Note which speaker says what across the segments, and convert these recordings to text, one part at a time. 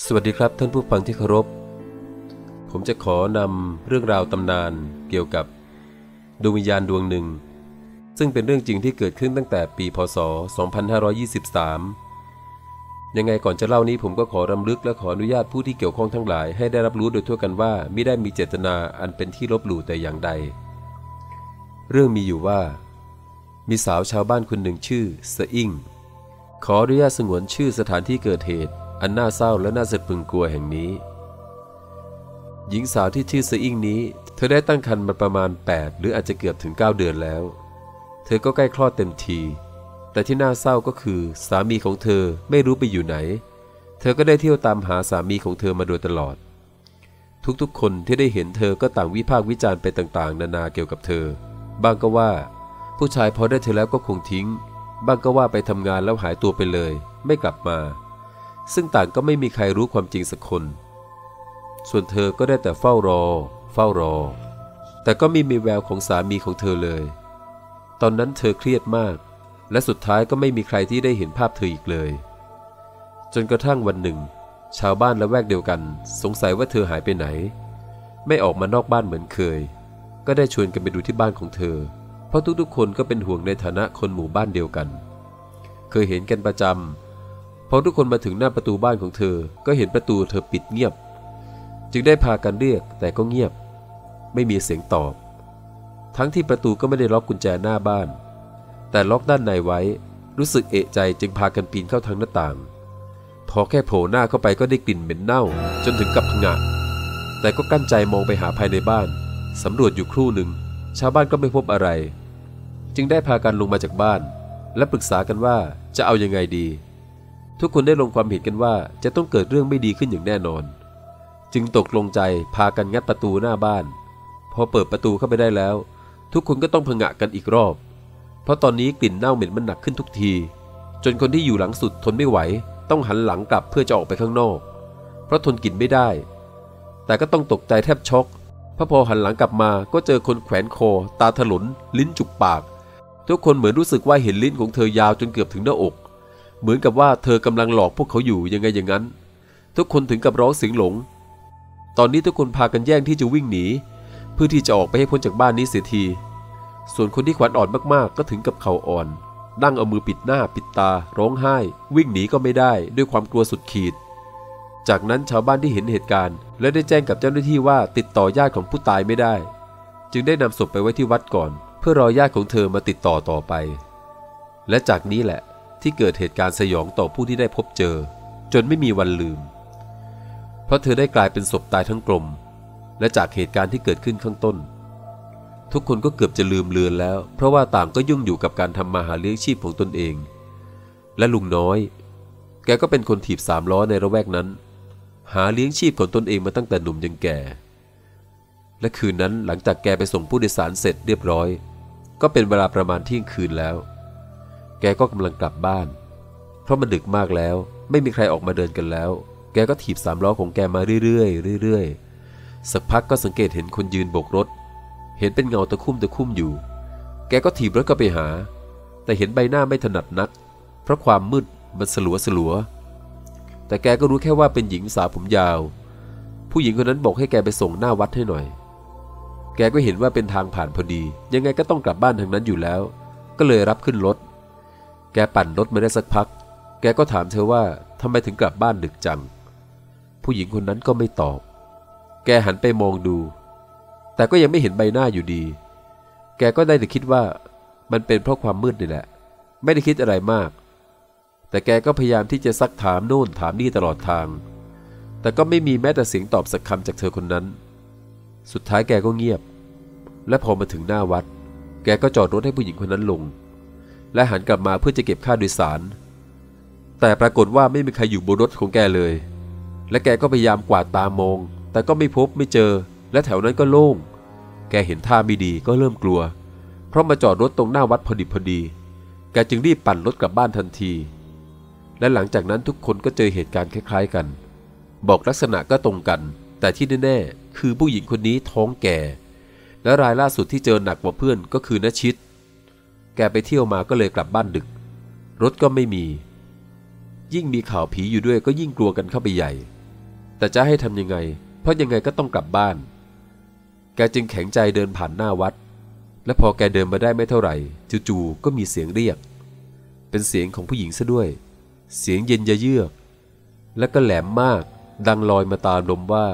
Speaker 1: สวัสดีครับท่านผู้ฟังที่เคารพ ผมจะขอนำเรื่องราวตำนานเกี่ยวกับดวงวิญญาณดวงหนึ่ง ซึ่งเป็นเรื่องจริงที่เกิดขึ้นตั้งแต่ปีพศ 2523 ยังไงก่อนจะเล่านี้ผมก็ขอรำลึกและขออนุญาตผู้ที่เกี่ยวข้องทั้งหลาย ให้ได้รับรู้โดยทั่วกันว่าไม่ได้มีเจตนาอันเป็นที่ลบหลู่แต่อย่างใด เรื่องมีอยู่ว่า มีสาวชาวบ้านคนหนึ่งชื่อเสอิงขออนุญาตสงวนชื่อสถานที่เกิดเหตุ อันน่าเศร้าและน่าสะพึงกลัวแห่งนี้ หญิงสาวที่ชื่อเสอิงนี้ เธอได้ตั้งครรภ์มาประมาณ 8 หรืออาจจะเกือบถึง 9 เดือนแล้ว เธอก็ใกล้คลอดเต็มที แต่ที่น่าเศร้าก็คือสามีของเธอไม่รู้ไปอยู่ไหน เธอก็ได้เที่ยวตามหาสามีของเธอมาโดยตลอด ทุกๆ คนที่ได้เห็นเธอก็ต่างวิพากษ์วิจารณ์ไปต่างๆ นานาเกี่ยวกับเธอบางก็ว่า ผู้ชายพอได้เธอแล้วก็คงทิ้งบางก็ว่าไปทำงานแล้วหายตัวไปเลย ไม่กลับมา ซึ่งต่างก็ไม่มีใครรู้ความจริงสักคน ส่วนเธอก็ได้แต่เฝ้ารอ เฝ้ารอ แต่ก็ไม่มีแววของสามีของเธอเลย ตอนนั้นเธอเครียดมาก และสุดท้ายก็ไม่มีใครที่ได้เห็นภาพเธออีกเลย จนกระทั่งวันหนึ่ง ชาวบ้านละแวกเดียวกัน สงสัยว่าเธอหายไปไหน ไม่ออกมานอกบ้านเหมือนเคย ก็ได้ชวนกันไปดูที่บ้านของเธอ เพราะทุกๆคนก็เป็นห่วงในฐานะคนหมู่บ้านเดียวกัน เคยเห็นกันประจำ พอทุกคนมาถึงหน้าประตูบ้านของเธอ ก็เห็นประตูเธอปิดเงียบ จึงได้พากันเรียกแต่ก็เงียบ ไม่มีเสียงตอบ ทั้งที่ประตูก็ไม่ได้ล็อกกุญแจหน้าบ้าน แต่ล็อกด้านในไว้ รู้สึกเอะใจจึงพากันปีนเข้าทางหน้าต่าง พอแค่โผล่หน้าเข้าไปก็ได้กลิ่นเหม็นเน่า จนถึงกับผงะแต่ก็กั้นใจมองไปหาภายในบ้าน สำรวจอยู่ครู่หนึ่ง ชาวบ้านก็ไม่พบอะไร จึงได้พากันลงมาจากบ้าน และปรึกษากันว่าจะเอายังไงดี ทุกคนได้ลงความเห็นกันว่าจะต้องเกิดเรื่องไม่ดีขึ้นอย่างแน่นอน จึงตกลงใจพากันงัดประตูหน้าบ้าน พอเปิดประตูเข้าไปได้แล้ว ทุกคนก็ต้องผงะกันอีกรอบ เพราะตอนนี้กลิ่นเน่าเหม็นมันหนักขึ้นทุกที จนคนที่อยู่หลังสุดทนไม่ไหว ต้องหันหลังกลับเพื่อจะออกไปข้างนอก เพราะทนกลิ่นไม่ได้ แต่ก็ต้องตกใจแทบช็อกเพราะพอหันหลังกลับมาก็เจอคนแขวนคอ ตาถลน ลิ้นจุกปาก ทุกคนเหมือนรู้สึกว่าเห็นลิ้นของเธอยาวจนเกือบถึงหน้าอก เหมือนกับว่าเธอกำลังหลอกพวกเขาอยู่ยังไงอย่างนั้น ทุกคนถึงกับร้องเสียงหลง ตอนนี้ทุกคนพากันแย่งที่จะวิ่งหนี เพื่อที่จะออกไปให้พ้นจากบ้านนี้เสียที ส่วนคนที่ขวัญอ่อนมากๆ ก็ถึงกับเข่าอ่อนนั่งเอามือปิดหน้าปิดตา ร้องไห้ วิ่งหนีก็ไม่ได้ด้วยความกลัวสุดขีด จากนั้นชาวบ้านที่เห็นเหตุการณ์ และได้แจ้งกับเจ้าหน้าที่ว่าติดต่อญาติของผู้ตายไม่ได้ จึงได้นำศพไปไว้ที่วัดก่อน เพื่อรอญาติของเธอมาติดต่อต่อไป และจากนี้แหละ ที่เกิดเหตุการณ์สยองต่อผู้ที่ได้พบเจอ จนไม่มีวันลืม เพราะเธอได้กลายเป็นศพตายทั้งกลม และจากเหตุการณ์ที่เกิดขึ้นข้างต้น ทุกคนก็เกือบจะลืมเลือนแล้ว เพราะว่าต่างก็ยุ่งอยู่กับการทำมาหาเลี้ยงชีพของตนเอง และลุงน้อย แกก็เป็นคนถีบสามล้อในระแวกนั้น หาเลี้ยงชีพของตนเองมาตั้งแต่หนุ่มยังแก่ และคืนนั้นหลังจากแกไปส่งผู้โดยสารเสร็จเรียบร้อย ก็เป็นเวลาประมาณเที่ยงคืนแล้ว แกก็กำลังกลับบ้าน เพราะมันดึกมากแล้ว ไม่มีใครออกมาเดินกันแล้ว แกก็ถีบสามล้อของแกมาเรื่อยๆเรื่อยๆสักพักก็สังเกตเห็นคนยืนโบกรถ เห็นเป็นเงาตะคุ่มตะคุ่มอยู่ แกก็ถีบรถก็ไปหา แต่เห็นใบหน้าไม่ถนัดนัก เพราะความมืดมันสลัวสลัวแต่แกก็รู้แค่ว่าเป็นหญิงสาวผมยาว ผู้หญิงคนนั้นบอกให้แกไปส่งหน้าวัดให้หน่อย แกก็เห็นว่าเป็นทางผ่านพอดี ยังไงก็ต้องกลับบ้านทางนั้นอยู่แล้ว ก็เลยรับขึ้นรถ แกปั่นรถมาได้สักพัก แกก็ถามเธอว่าทำไมถึงกลับบ้านดึกจัง ผู้หญิงคนนั้นก็ไม่ตอบ แกหันไปมองดู แต่ก็ยังไม่เห็นใบหน้าอยู่ดี แกก็ได้แต่คิดว่ามันเป็นเพราะความมืดนี่แหละ ไม่ได้คิดอะไรมาก แต่แกก็พยายามที่จะซักถามโน่นถามนี่ตลอดทาง แต่ก็ไม่มีแม้แต่เสียงตอบสักคำจากเธอคนนั้น สุดท้ายแกก็เงียบ และพอมาถึงหน้าวัด แกก็จอดรถให้ผู้หญิงคนนั้นลง และหันกลับมาเพื่อจะเก็บค่าโดยสาร แต่ปรากฏว่าไม่มีใครอยู่บนรถของแกเลย และแกก็พยายามกวาดตามอง แต่ก็ไม่พบไม่เจอ และแถวนั้นก็โล่ง แกเห็นท่าไม่ดีก็เริ่มกลัว เพราะมาจอดรถตรงหน้าวัดพอดีพอดี แกจึงรีบปั่นรถกลับบ้านทันที และหลังจากนั้นทุกคนก็เจอเหตุการณ์คล้าย ๆกัน บอกลักษณะก็ตรงกัน แต่ที่แน่ๆคือผู้หญิงคนนี้ท้องแก่ และรายล่าสุดที่เจอหนักกว่าเพื่อนก็คือนชิต แกไปเที่ยวมาก็เลยกลับบ้านดึก รถก็ไม่มี ยิ่งมีข่าวผีอยู่ด้วยก็ยิ่งกลัวกันเข้าไปใหญ่ แต่จะให้ทำยังไง เพราะยังไงก็ต้องกลับบ้าน แกจึงแข็งใจเดินผ่านหน้าวัด และพอแกเดินมาได้ไม่เท่าไหร่จู่ๆก็มีเสียงเรียก เป็นเสียงของผู้หญิงซะด้วย เสียงเย็นยะเยือก และก็แหลมมาก ดังลอยมาตามลมว่า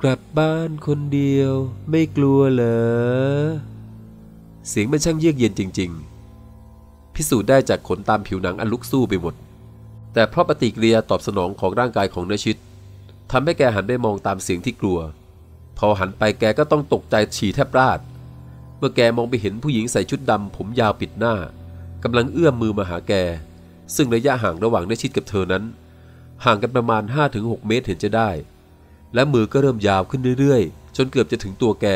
Speaker 1: กลับบ้านคนเดียว ไม่กลัวเหรอ เสียงมันช่างเยือกเย็นจริง ๆ พิสูจน์ได้จากขนตามผิวหนังอันลุกสู้ไปหมด แต่เพราะปฏิกิริยาตอบสนองของร่างกายของเนชิตทำให้แกหันไปมองตามเสียงที่กลัว พอหันไปแกก็ต้องตกใจฉี่แทบราด เมื่อแกมองไปเห็นผู้หญิงใส่ชุดดำผมยาวปิดหน้ากำลังเอื้อมมือมาหาแก ซึ่งระยะห่างระหว่างเนชิตกับเธอนั้น ห่างกันประมาณ 5-6 เมตรเห็นจะได้ และมือก็เริ่มยาวขึ้นเรื่อยๆ จนเกือบจะถึงตัวแก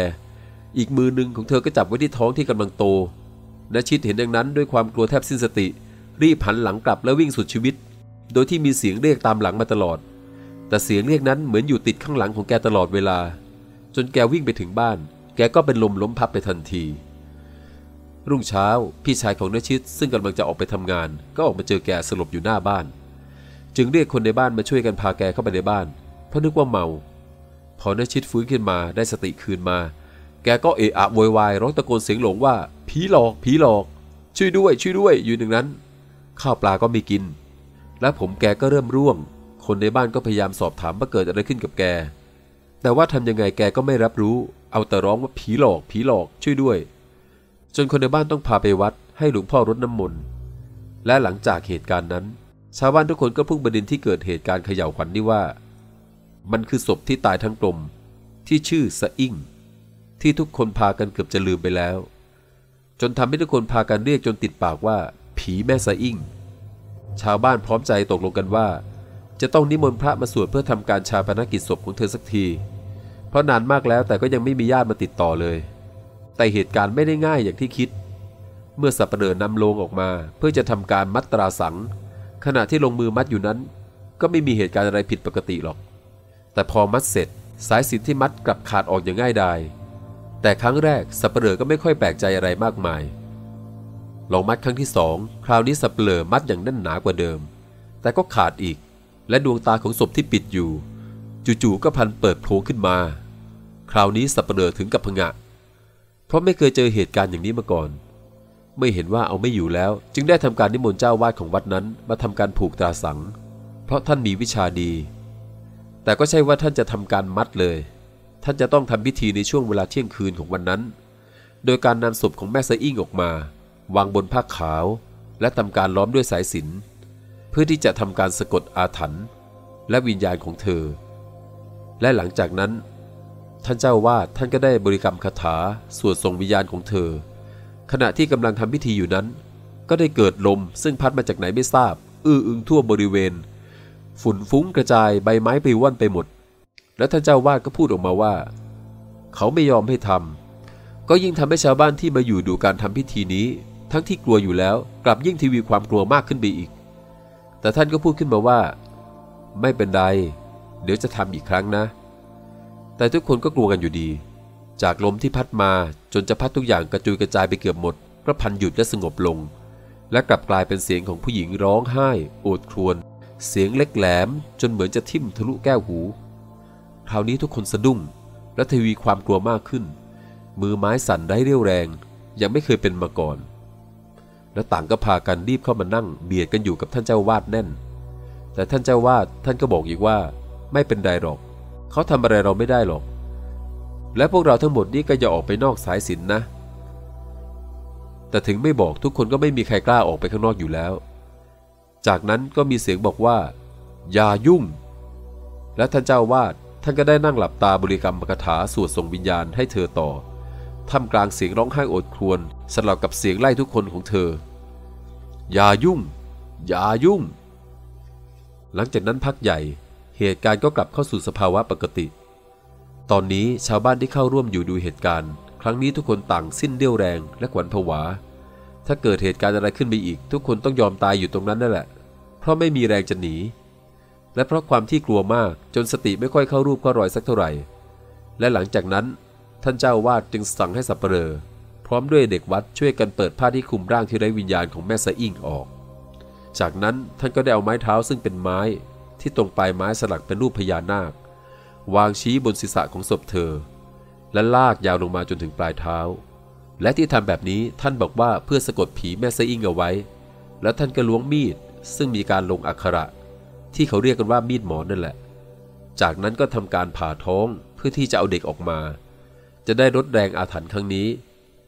Speaker 1: อีกมือหนึ่งของเธอก็จับไว้ที่ท้องที่กำลังโตนชิตเห็นดังนั้นด้วยความกลัวแทบสิ้นสติ รีบหันหลังกลับและวิ่งสุดชีวิต โดยที่มีเสียงเรียกตามหลังมาตลอด แต่เสียงเรียกนั้นเหมือนอยู่ติดข้างหลังของแกตลอดเวลา จนแกวิ่งไปถึงบ้าน แกก็เป็นลมล้มพับไปทันที รุ่งเช้าพี่ชายของนชิตซึ่งกำลังจะออกไปทำงาน ก็ออกมาเจอแกสลบอยู่หน้าบ้าน จึงเรียกคนในบ้านมาช่วยกันพาแกเข้าไปในบ้านเพราะนึกว่าเมา พอนชิตฟื้นขึ้นมาได้สติคืนมา แกก็เอะอะโวยวายร้องตะโกนเสียงหลงว่า ผีหลอก ผีหลอก ช่วยด้วย ช่วยด้วยอยู่หนึ่งนั้น ข้าวปลาก็ไม่กิน และผมแกก็เริ่มร่วง คนในบ้านก็พยายามสอบถามว่าเกิดอะไรขึ้นกับแก แต่ว่าทำยังไงแกก็ไม่รับรู้ เอาแต่ร้องว่าผีหลอก ผีหลอกช่วยด้วย จนคนในบ้านต้องพาไปวัด ให้หลวงพ่อรดน้ำมนต์และหลังจากเหตุการณ์นั้น ชาวบ้านทุกคนก็พุ่งประเด็นที่เกิดเหตุการณ์เขย่าวขวัญนี้ว่า มันคือศพที่ตายทั้งกลมที่ชื่อสะอิ่ง ที่ทุกคนพากันเกือบจะลืมไปแล้ว จนทำให้ทุกคนพากันเรียกจนติดปากว่า ผีแม่สะอิ่ง ชาวบ้านพร้อมใจตกลงกันว่า จะต้องนิมนต์พระมาสวดเพื่อทำการชาปนกิจศพของเธอสักที เพราะนานมากแล้วแต่ก็ยังไม่มีญาติมาติดต่อเลย แต่เหตุการณ์ไม่ได้ง่ายอย่างที่คิด เมื่อสัปเหร่อนำโลงออกมา เพื่อจะทำการมัดตราสัง ขณะที่ลงมือมัดอยู่นั้น ก็ไม่มีเหตุการณ์อะไรผิดปกติหรอก แต่พอมัดเสร็จสายสินที่มัดกลับขาดออกอย่างง่ายดาย แต่ครั้งแรกสัปเหร่อก็ไม่ค่อยแปลกใจอะไรมากมาย ลองมัดครั้งที่สองคราวนี้สัปเหร่อมัดอย่างแน่นหนากว่าเดิม แต่ก็ขาดอีก และดวงตาของศพที่ปิดอยู่ จู่ๆก็พันเปิดโผล่ขึ้นมา คราวนี้สัปเหร่อถึงกับพงะ เพราะไม่เคยเจอเหตุการณ์อย่างนี้มาก่อน ไม่เห็นว่าเอาไม่อยู่แล้ว จึงได้ทำการนิมนต์เจ้าวาดของวัดนั้นมาทำการผูกตราสัง เพราะท่านมีวิชาดี แต่ก็ใช่ว่าท่านจะทำการมัดเลย ท่านจะต้องทำพิธีในช่วงเวลาเที่ยงคืนของวันนั้น โดยการนำศพของแม่ไซอิ่งออกมา วางบนผ้าขาว และทำการล้อมด้วยสายสิญจนเพื่อที่จะทำการสะกดอาถรรพ์และวิญญาณของเธอ และหลังจากนั้น ท่านเจ้าวาดท่านก็ได้บริกรรมคาถาสวดส่งวิญญาณของเธอ ขณะที่กำลังทำพิธีอยู่นั้น ก็ได้เกิดลมซึ่งพัดมาจากไหนไม่ทราบ อื้ออึงทั่วบริเวณ ฝุ่นฟุ้งกระจายใบไม้ปลิวว่อนไปหมด และท่านเจ้าวาดก็พูดออกมาว่า เขาไม่ยอมให้ทำก็ยิ่งทำให้ชาวบ้านที่มาอยู่ดูการทำพิธีนี้ ทั้งที่กลัวอยู่แล้วกลับยิ่งทีวีความกลัวมากขึ้นไปอีก แต่ท่านก็พูดขึ้นมาว่า ไม่เป็นไร เดี๋ยวจะทำอีกครั้งนะ แต่ทุกคนก็กลัวกันอยู่ดี จากลมที่พัดมาจนจะพัดทุกอย่างกระจุยกระจายไปเกือบหมดก็พันหยุดและสงบลง และกลับกลายเป็นเสียงของผู้หญิงร้องไห้ โอดครวญเสียงเล็กแหลมจนเหมือนจะทิ่มทะลุแก้วหู คราวนี้ทุกคนสะดุ้ง และทวีความกลัวมากขึ้น มือไม้สั่นได้เรี่ยวแรง ยังไม่เคยเป็นมาก่อนและต่างก็พากันรีบเข้ามานั่งเบียดกันอยู่กับท่านเจ้าวาดแน่น แต่ท่านเจ้าวาดท่านก็บอกอีกว่า ไม่เป็นไรหรอก เขาทำอะไรเราไม่ได้หรอก และพวกเราทั้งหมดนี้ก็อย่าออกไปนอกสายสินนะ แต่ถึงไม่บอกทุกคนก็ไม่มีใครกล้าออกไปข้างนอกอยู่แล้ว จากนั้นก็มีเสียงบอกว่า อย่ายุ่ง และท่านเจ้าวาด ท่านก็ได้นั่งหลับตาบริกรรมคาถาสวดส่งวิญญาณให้เธอต่อท่ามกลางเสียงร้องไห้โอดครวญสลับกับเสียงไล่ทุกคนของเธอ อย่ายุ่ง อย่ายุ่ง หลังจากนั้นพักใหญ่ เหตุการณ์ก็กลับเข้าสู่สภาวะปกติ ตอนนี้ชาวบ้านที่เข้าร่วมอยู่ดูเหตุการณ์ ครั้งนี้ทุกคนต่างสิ้นเรี่ยวแรงและขวัญผวา ถ้าเกิดเหตุการณ์อะไรขึ้นไปอีก ทุกคนต้องยอมตายอยู่ตรงนั้นนั่นแหละ เพราะไม่มีแรงจะหนี และเพราะความที่กลัวมากจนสติไม่ค่อยเข้ารูปเข้ารอยสักเท่าไหร่ และหลังจากนั้น ท่านเจ้าวาดจึงสั่งให้สับเปลอพร้อมด้วยเด็กวัดช่วยกันเปิดผ้าที่คลุมร่างที่ไร้วิญญาณของแม่สะอิ่งออก จากนั้นท่านก็ได้เอาไม้เท้าซึ่งเป็นไม้ที่ตรงปลายไม้สลักเป็นรูปพญานาควางชี้บนศีรษะของศพเธอ และลากยาวลงมาจนถึงปลายเท้า และที่ทำแบบนี้ท่านบอกว่าเพื่อสะกดผีแม่ไซอิงเอาไว้ แล้วท่านก็ล้วงมีดซึ่งมีการลงอักขระ ที่เขาเรียกกันว่ามีดหมอนั่นแหละ จากนั้นก็ทำการผ่าท้องเพื่อที่จะเอาเด็กออกมา จะได้ลดแรงอาถรรพ์ครั้งนี้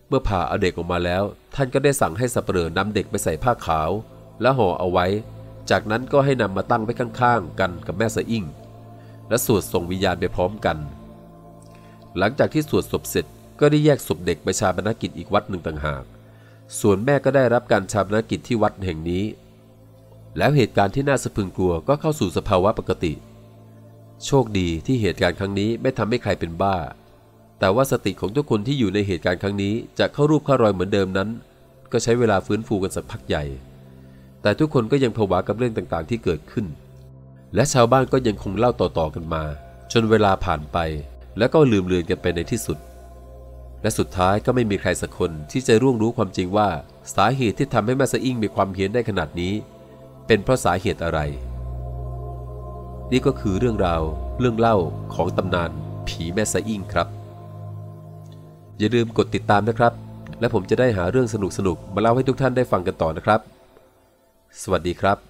Speaker 1: เมื่อผ่าเอาเด็กออกมาแล้ว ท่านก็ได้สั่งให้สับเปลือนำเด็กไปใส่ผ้าขาว และห่อเอาไว้ จากนั้นก็ให้นำมาตั้งไว้ข้างๆ กันกับแม่สะอิ่ง และสวดส่งวิญญาณไปพร้อมกัน หลังจากที่สวดศพเสร็จก็ได้แยกศพเด็กไปชาปนกิจอีกวัดหนึ่งต่างหาก ส่วนแม่ก็ได้รับการชาปนกิจที่วัดแห่งนี้ แล้วเหตุการณ์ที่น่าสะพรึงกลัวก็เข้าสู่สภาวะปกติ โชคดีที่เหตุการณ์ครั้งนี้ไม่ทำให้ใครเป็นบ้า แต่ว่าสติของทุกคนที่อยู่ในเหตุการณ์ครั้งนี้จะเข้ารูปเข้ารอยเหมือนเดิมนั้น ก็ใช้เวลาฟื้นฟูกันสักพักใหญ่ แต่ทุกคนก็ยังผวากับเรื่องต่างๆ ที่เกิดขึ้น และชาวบ้านก็ยังคงเล่าต่อๆกันมา จนเวลาผ่านไป แล้วก็ลืมเลือนกันไปในที่สุด และสุดท้ายก็ไม่มีใครสักคนที่จะร่วงรู้ความจริงว่า สาเหตุที่ทำให้แม่สะอิ่งมีความเฮี้ยนได้ขนาดนี้ เป็นเพราะสาเหตุอะไร นี่ก็คือเรื่องราวเรื่องเล่าของตำนานผีแม่สะอิ่งครับ อย่าลืมกดติดตามนะครับ และผมจะได้หาเรื่องสนุกๆมาเล่าให้ทุกท่านได้ฟังกันต่อนะครับ สวัสดีครับ